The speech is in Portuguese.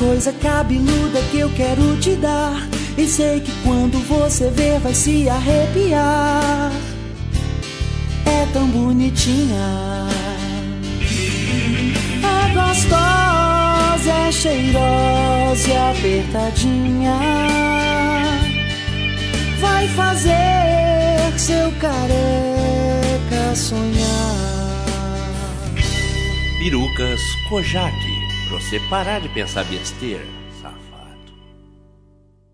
coisa cabeluda que eu quero te dar. E sei que quando você ver vai se arrepiar. É tão bonitinha. É gostosa, é cheirosa e apertadinha. Vai fazer seu careca sonhar. Perucas Kojak, você parar de pensar besteira.